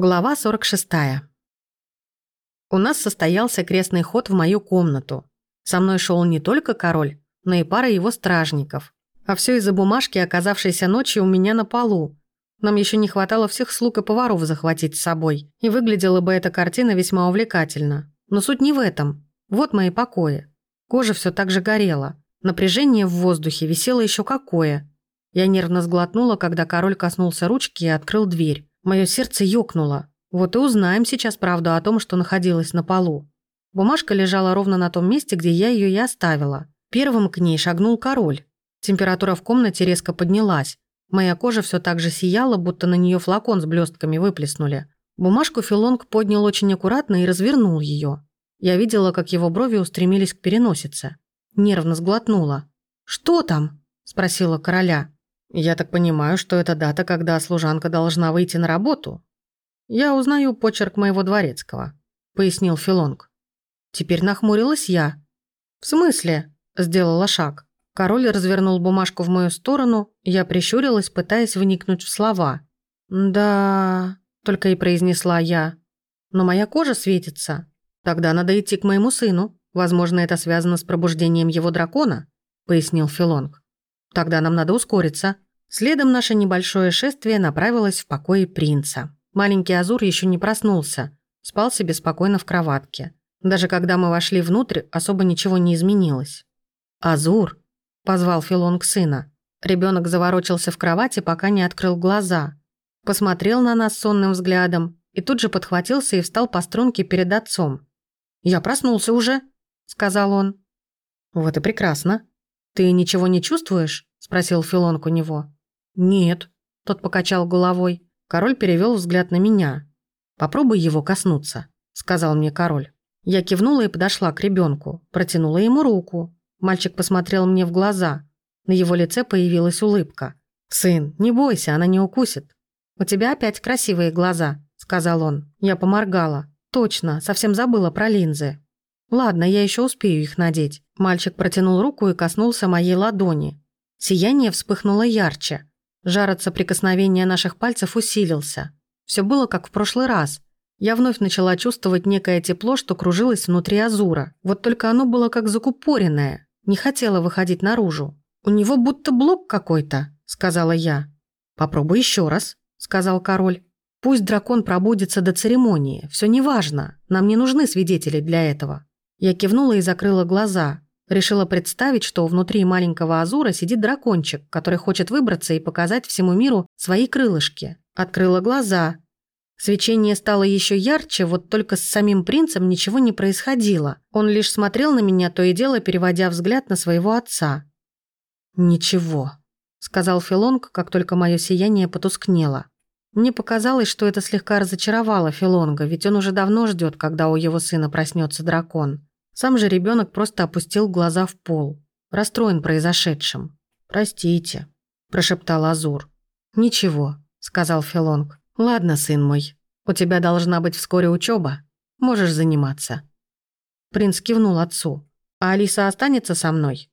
Глава 46. У нас состоялся крестный ход в мою комнату. Со мной шел не только король, но и пара его стражников. А все из-за бумажки, оказавшейся ночью у меня на полу. Нам еще не хватало всех слуг и поваров захватить с собой. И выглядела бы эта картина весьма увлекательно. Но суть не в этом. Вот мои покои. Кожа все так же горела. Напряжение в воздухе висело еще какое. Я нервно сглотнула, когда король коснулся ручки и открыл дверь. Мое сердце ёкнуло. Вот и узнаем сейчас правду о том, что находилось на полу. Бумажка лежала ровно на том месте, где я ее и оставила. Первым к ней шагнул король. Температура в комнате резко поднялась. Моя кожа все так же сияла, будто на нее флакон с блестками выплеснули. Бумажку Филонг поднял очень аккуратно и развернул ее. Я видела, как его брови устремились к переносице. Нервно сглотнула. «Что там?» – спросила короля. «Я так понимаю, что это дата, когда служанка должна выйти на работу?» «Я узнаю почерк моего дворецкого», — пояснил Филонг. Теперь нахмурилась я. «В смысле?» — сделала шаг. Король развернул бумажку в мою сторону, я прищурилась, пытаясь вникнуть в слова. «Да...» — только и произнесла я. «Но моя кожа светится. Тогда надо идти к моему сыну. Возможно, это связано с пробуждением его дракона», — пояснил Филонг. Тогда нам надо ускориться. Следом наше небольшое шествие направилось в покои принца. Маленький Азур еще не проснулся. Спал себе спокойно в кроватке. Даже когда мы вошли внутрь, особо ничего не изменилось. «Азур!» – позвал Филонг сына. Ребенок заворочился в кровати, пока не открыл глаза. Посмотрел на нас сонным взглядом и тут же подхватился и встал по струнке перед отцом. «Я проснулся уже», – сказал он. «Вот и прекрасно. «Ты ничего не чувствуешь?» – спросил Филонг у него. «Нет», – тот покачал головой. Король перевел взгляд на меня. «Попробуй его коснуться», – сказал мне король. Я кивнула и подошла к ребенку, протянула ему руку. Мальчик посмотрел мне в глаза. На его лице появилась улыбка. «Сын, не бойся, она не укусит». «У тебя опять красивые глаза», – сказал он. Я поморгала. «Точно, совсем забыла про линзы». «Ладно, я еще успею их надеть». Мальчик протянул руку и коснулся моей ладони. Сияние вспыхнуло ярче. Жар от соприкосновения наших пальцев усилился. Все было как в прошлый раз. Я вновь начала чувствовать некое тепло, что кружилось внутри Азура. Вот только оно было как закупоренное. Не хотело выходить наружу. «У него будто блок какой-то», — сказала я. «Попробуй еще раз», — сказал король. «Пусть дракон пробудется до церемонии. Все неважно. Нам не нужны свидетели для этого». Я кивнула и закрыла глаза. Решила представить, что внутри маленького Азура сидит дракончик, который хочет выбраться и показать всему миру свои крылышки. Открыла глаза. Свечение стало еще ярче, вот только с самим принцем ничего не происходило. Он лишь смотрел на меня, то и дело переводя взгляд на своего отца. «Ничего», — сказал Филонг, как только мое сияние потускнело. Мне показалось, что это слегка разочаровало Филонга, ведь он уже давно ждет, когда у его сына проснется дракон. Сам же ребенок просто опустил глаза в пол, расстроен произошедшим. «Простите», – прошептал Азур. «Ничего», – сказал Филонг. «Ладно, сын мой, у тебя должна быть вскоре учеба. Можешь заниматься». Принц кивнул отцу. «А Алиса останется со мной?»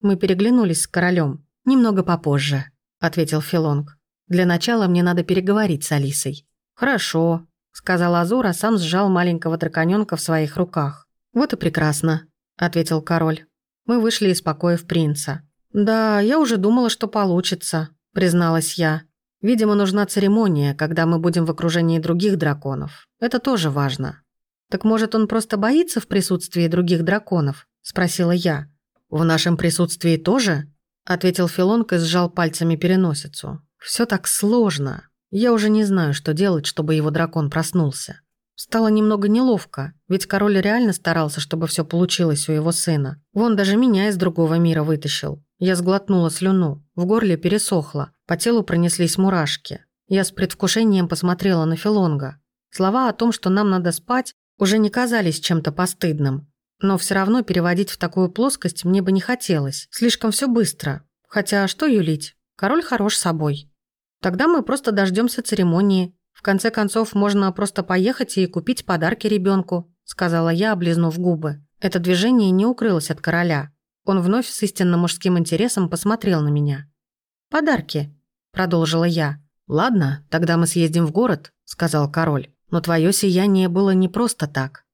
Мы переглянулись с королем. «Немного попозже», – ответил Филонг. «Для начала мне надо переговорить с Алисой». «Хорошо», – сказал Азур, а сам сжал маленького драконёнка в своих руках. «Вот и прекрасно», — ответил король. Мы вышли из покоев принца. «Да, я уже думала, что получится», — призналась я. «Видимо, нужна церемония, когда мы будем в окружении других драконов. Это тоже важно». «Так может, он просто боится в присутствии других драконов?» — спросила я. «В нашем присутствии тоже?» — ответил Филонг и сжал пальцами переносицу. «Все так сложно. Я уже не знаю, что делать, чтобы его дракон проснулся». Стало немного неловко, ведь король реально старался, чтобы все получилось у его сына. Вон даже меня из другого мира вытащил. Я сглотнула слюну, в горле пересохло, по телу пронеслись мурашки. Я с предвкушением посмотрела на Филонга. Слова о том, что нам надо спать, уже не казались чем-то постыдным. Но все равно переводить в такую плоскость мне бы не хотелось. Слишком все быстро. Хотя что юлить? Король хорош собой. Тогда мы просто дождемся церемонии, «В конце концов, можно просто поехать и купить подарки ребенку, сказала я, облизнув губы. Это движение не укрылось от короля. Он вновь с истинно мужским интересом посмотрел на меня. «Подарки», – продолжила я. «Ладно, тогда мы съездим в город», — сказал король. «Но твое сияние было не просто так.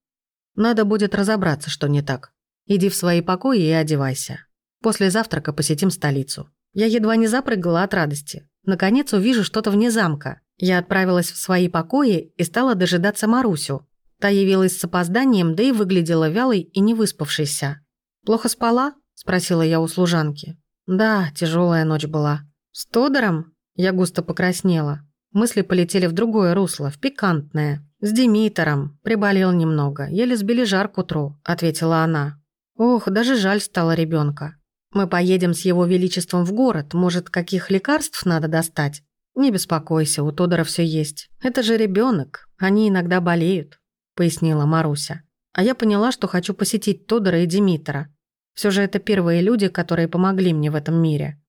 Надо будет разобраться, что не так. Иди в свои покои и одевайся. После завтрака посетим столицу». Я едва не запрыгала от радости. Наконец увижу что-то вне замка. Я отправилась в свои покои и стала дожидаться Марусю. Та явилась с опозданием, да и выглядела вялой и не выспавшейся. «Плохо спала?» – спросила я у служанки. «Да, тяжелая ночь была». «С Тодором?» Я густо покраснела. Мысли полетели в другое русло, в пикантное. «С Димитором. Приболел немного. Еле сбили жар к утру», – ответила она. «Ох, даже жаль стало ребенка. Мы поедем с его величеством в город. Может, каких лекарств надо достать? Не беспокойся, у Тодора все есть. Это же ребенок. Они иногда болеют», – пояснила Маруся. А я поняла, что хочу посетить Тодора и Димитра. Все же это первые люди, которые помогли мне в этом мире.